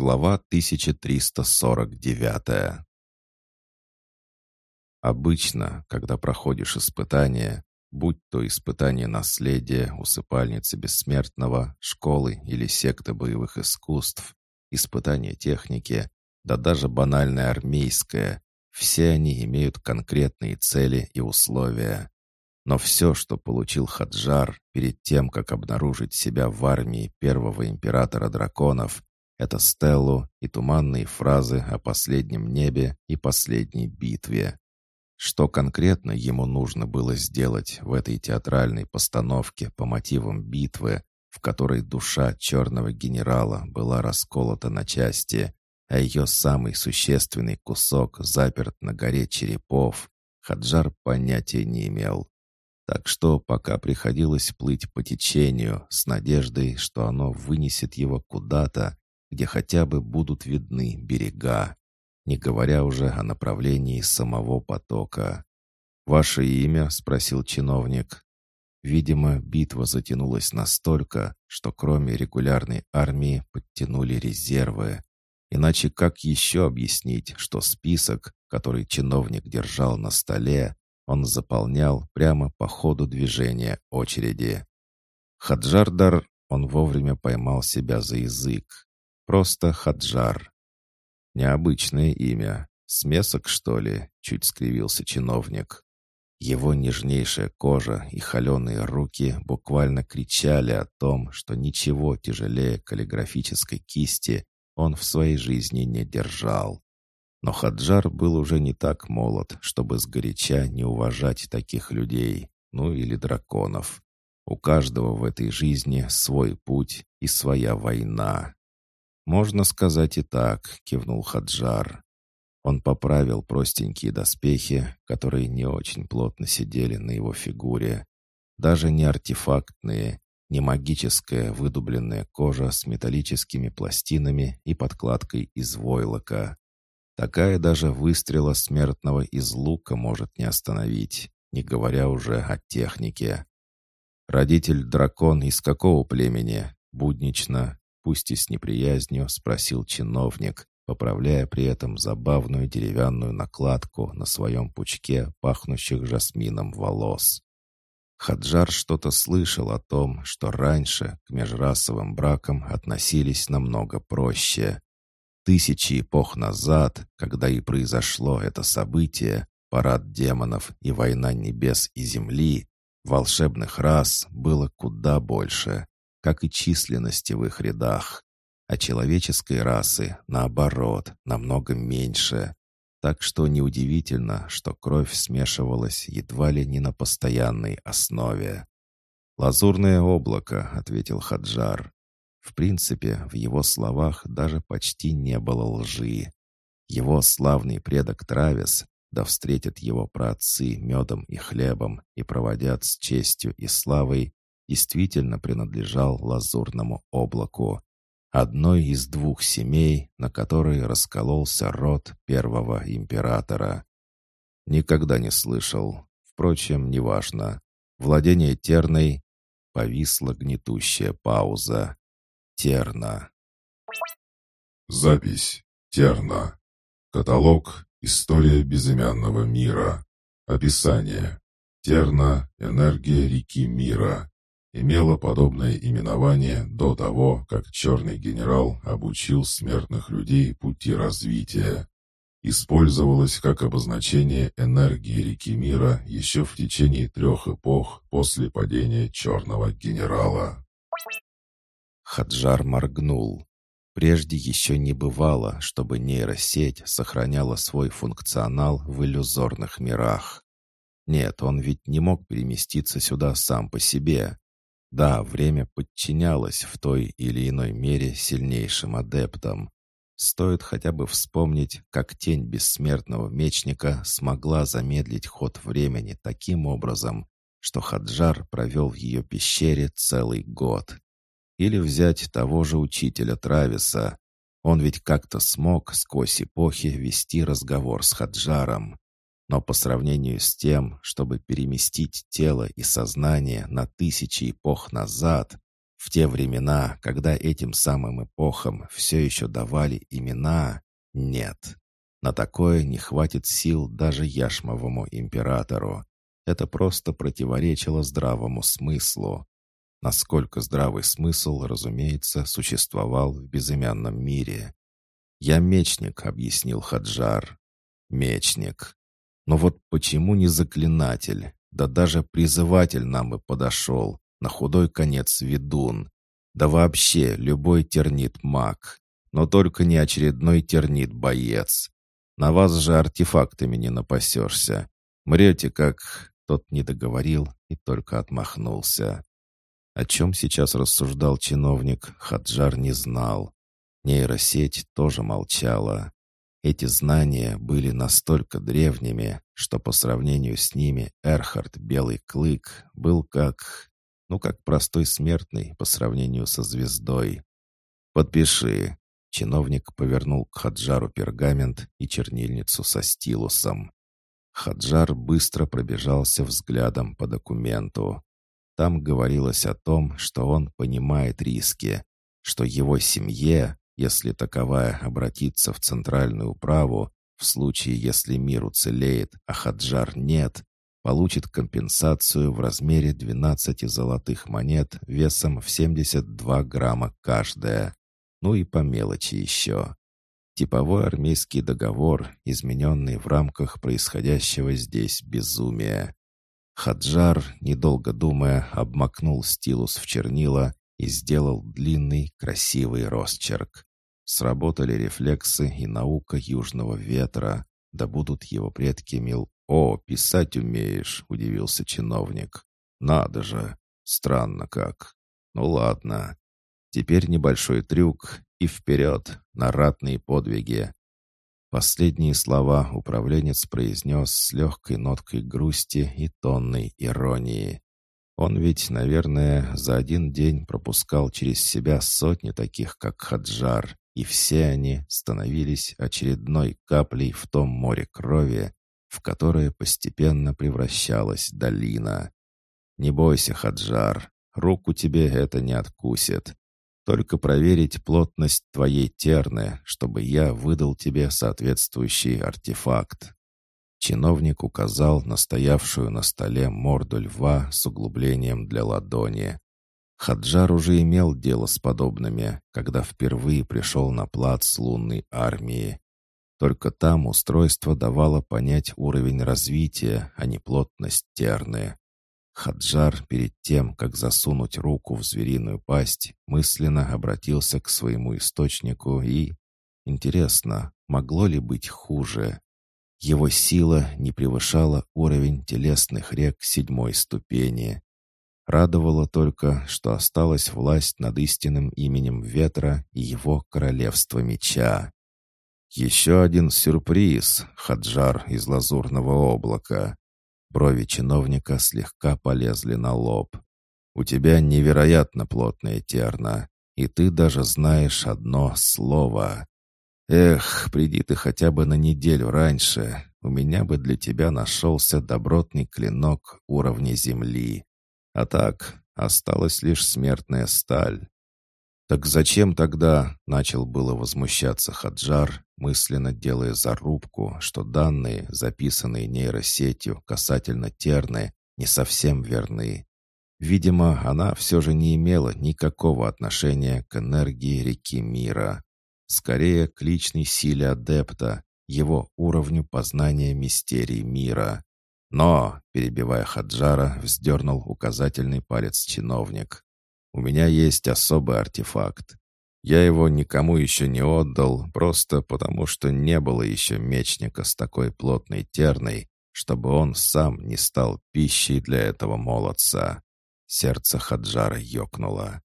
Глава 1349 Обычно, когда проходишь испытание, будь то испытание наследия, усыпальницы бессмертного, школы или секты боевых искусств, испытание техники, да даже банальное армейское, все они имеют конкретные цели и условия. Но все, что получил Хаджар перед тем, как обнаружить себя в армии первого императора драконов, это Стеллу и туманные фразы о последнем небе и последней битве. Что конкретно ему нужно было сделать в этой театральной постановке по мотивам битвы, в которой душа черного генерала была расколота на части, а ее самый существенный кусок заперт на горе черепов, Хаджар понятия не имел. Так что пока приходилось плыть по течению с надеждой, что оно вынесет его куда-то, где хотя бы будут видны берега, не говоря уже о направлении самого потока. «Ваше имя?» — спросил чиновник. Видимо, битва затянулась настолько, что кроме регулярной армии подтянули резервы. Иначе как еще объяснить, что список, который чиновник держал на столе, он заполнял прямо по ходу движения очереди? Хаджардар, он вовремя поймал себя за язык. Просто Хаджар. Необычное имя. Смесок, что ли? Чуть скривился чиновник. Его нежнейшая кожа и холеные руки буквально кричали о том, что ничего тяжелее каллиграфической кисти он в своей жизни не держал. Но Хаджар был уже не так молод, чтобы сгоряча не уважать таких людей, ну или драконов. У каждого в этой жизни свой путь и своя война. «Можно сказать и так», — кивнул Хаджар. Он поправил простенькие доспехи, которые не очень плотно сидели на его фигуре. Даже не артефактные, не магическая выдубленная кожа с металлическими пластинами и подкладкой из войлока. Такая даже выстрела смертного из лука может не остановить, не говоря уже о технике. Родитель дракон из какого племени? Буднично, пусть и с неприязнью, спросил чиновник, поправляя при этом забавную деревянную накладку на своем пучке, пахнущих жасмином волос. Хаджар что-то слышал о том, что раньше к межрасовым бракам относились намного проще. Тысячи эпох назад, когда и произошло это событие, парад демонов и война небес и земли, волшебных рас было куда больше как и численности в их рядах. А человеческой расы, наоборот, намного меньше. Так что неудивительно, что кровь смешивалась едва ли не на постоянной основе. «Лазурное облако», — ответил Хаджар. В принципе, в его словах даже почти не было лжи. Его славный предок Травис, да встретят его праотцы медом и хлебом и проводят с честью и славой, действительно принадлежал лазурному облаку, одной из двух семей, на которой раскололся род первого императора. Никогда не слышал. Впрочем, неважно. Владение Терной... Повисла гнетущая пауза. Терна. Запись. Терна. Каталог «История безымянного мира». Описание. Терна – энергия реки мира имела подобное именование до того, как черный генерал обучил смертных людей пути развития. Использовалась как обозначение энергии реки мира еще в течение трех эпох после падения черного генерала. Хаджар моргнул. Прежде еще не бывало, чтобы нейросеть сохраняла свой функционал в иллюзорных мирах. Нет, он ведь не мог переместиться сюда сам по себе. Да, время подчинялось в той или иной мере сильнейшим адептам. Стоит хотя бы вспомнить, как тень бессмертного мечника смогла замедлить ход времени таким образом, что Хаджар провел в ее пещере целый год. Или взять того же учителя Трависа. Он ведь как-то смог сквозь эпохи вести разговор с Хаджаром. Но по сравнению с тем, чтобы переместить тело и сознание на тысячи эпох назад, В те времена, когда этим самым эпохам все еще давали имена, нет. На такое не хватит сил даже яшмовому императору. Это просто противоречило здравому смыслу. Насколько здравый смысл, разумеется, существовал в безымянном мире. «Я мечник», — объяснил Хаджар. «Мечник. Но вот почему не заклинатель? Да даже призыватель нам и подошел. На худой конец ведун. Да вообще любой тернит-маг. Но только не очередной тернит-боец. На вас же артефактами не напасешься. Мрете как...» Тот не договорил и только отмахнулся. О чем сейчас рассуждал чиновник, Хаджар не знал. Нейросеть тоже молчала. Эти знания были настолько древними, что по сравнению с ними Эрхард Белый Клык был как... ну, как простой смертный по сравнению со звездой. «Подпиши». Чиновник повернул к Хаджару пергамент и чернильницу со стилусом. Хаджар быстро пробежался взглядом по документу. Там говорилось о том, что он понимает риски, что его семье, если таковая обратится в центральную управу, в случае, если мир уцелеет, а Хаджар нет, получит компенсацию в размере 12 золотых монет весом в 72 грамма каждая. Ну и по мелочи еще. Типовой армейский договор, измененный в рамках происходящего здесь безумия. Хаджар, недолго думая, обмакнул стилус в чернила и сделал длинный, красивый росчерк. Сработали рефлексы и наука южного ветра. Да будут его предки мил... «О, писать умеешь!» — удивился чиновник. «Надо же! Странно как. Ну ладно. Теперь небольшой трюк и вперед на ратные подвиги. Последние слова управленец произнес с легкой ноткой грусти и тонной иронии. Он ведь, наверное, за один день пропускал через себя сотни таких, как Хаджар, и все они становились очередной каплей в том море крови, в которое постепенно превращалась долина. «Не бойся, Хаджар, руку тебе это не откусит. Только проверить плотность твоей терны, чтобы я выдал тебе соответствующий артефакт». Чиновник указал на стоявшую на столе морду льва с углублением для ладони. Хаджар уже имел дело с подобными, когда впервые пришел на плац лунной армии. Только там устройство давало понять уровень развития, а не плотность терны. Хаджар перед тем, как засунуть руку в звериную пасть, мысленно обратился к своему источнику и... Интересно, могло ли быть хуже? Его сила не превышала уровень телесных рек седьмой ступени. Радовало только, что осталась власть над истинным именем ветра и его королевство меча. Еще один сюрприз, Хаджар из лазурного облака. Брови чиновника слегка полезли на лоб. «У тебя невероятно плотная терна, и ты даже знаешь одно слово. Эх, приди ты хотя бы на неделю раньше, у меня бы для тебя нашелся добротный клинок уровня земли. А так, осталась лишь смертная сталь. «Так зачем тогда?» — начал было возмущаться Хаджар, мысленно делая зарубку, что данные, записанные нейросетью касательно Терны, не совсем верны. Видимо, она все же не имела никакого отношения к энергии реки мира. Скорее, к личной силе адепта, его уровню познания мистерий мира. Но, перебивая Хаджара, вздернул указательный палец чиновник. У меня есть особый артефакт. Я его никому еще не отдал, просто потому что не было еще мечника с такой плотной терной, чтобы он сам не стал пищей для этого молодца. Сердце Хаджара ёкнуло.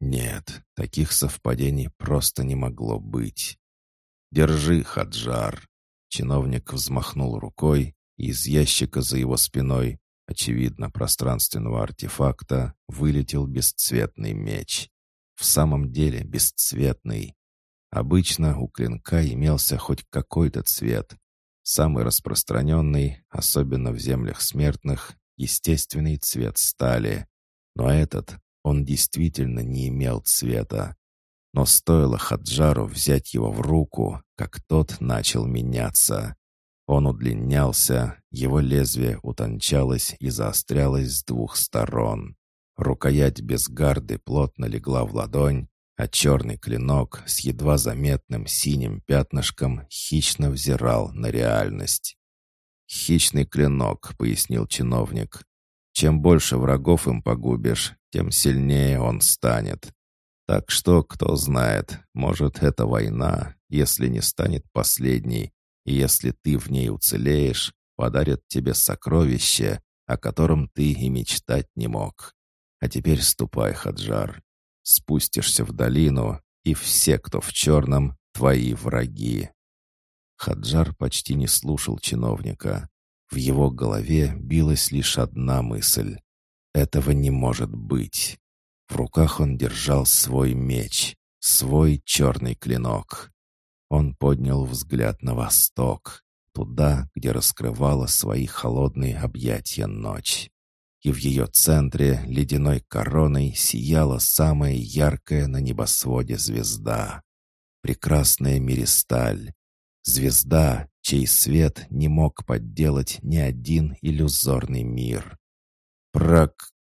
Нет, таких совпадений просто не могло быть. «Держи, Хаджар!» Чиновник взмахнул рукой, из ящика за его спиной очевидно, пространственного артефакта, вылетел бесцветный меч. В самом деле бесцветный. Обычно у клинка имелся хоть какой-то цвет. Самый распространенный, особенно в землях смертных, естественный цвет стали. Но этот Он действительно не имел цвета. Но стоило Хаджару взять его в руку, как тот начал меняться. Он удлинялся, его лезвие утончалось и заострялось с двух сторон. Рукоять без гарды плотно легла в ладонь, а черный клинок с едва заметным синим пятнышком хищно взирал на реальность. «Хищный клинок», — пояснил чиновник. «Чем больше врагов им погубишь, тем сильнее он станет. Так что, кто знает, может, эта война, если не станет последней, и если ты в ней уцелеешь, подарят тебе сокровище, о котором ты и мечтать не мог. А теперь ступай, Хаджар. Спустишься в долину, и все, кто в черном, твои враги». Хаджар почти не слушал чиновника. В его голове билась лишь одна мысль. «Этого не может быть». В руках он держал свой меч, свой черный клинок. Он поднял взгляд на восток, туда, где раскрывала свои холодные объятия ночь и в ее центре ледяной короной сияла самая яркая на небосводе звезда. Прекрасная Миристаль. Звезда, чей свет не мог подделать ни один иллюзорный мир. «Прак!»